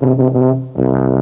Gracias.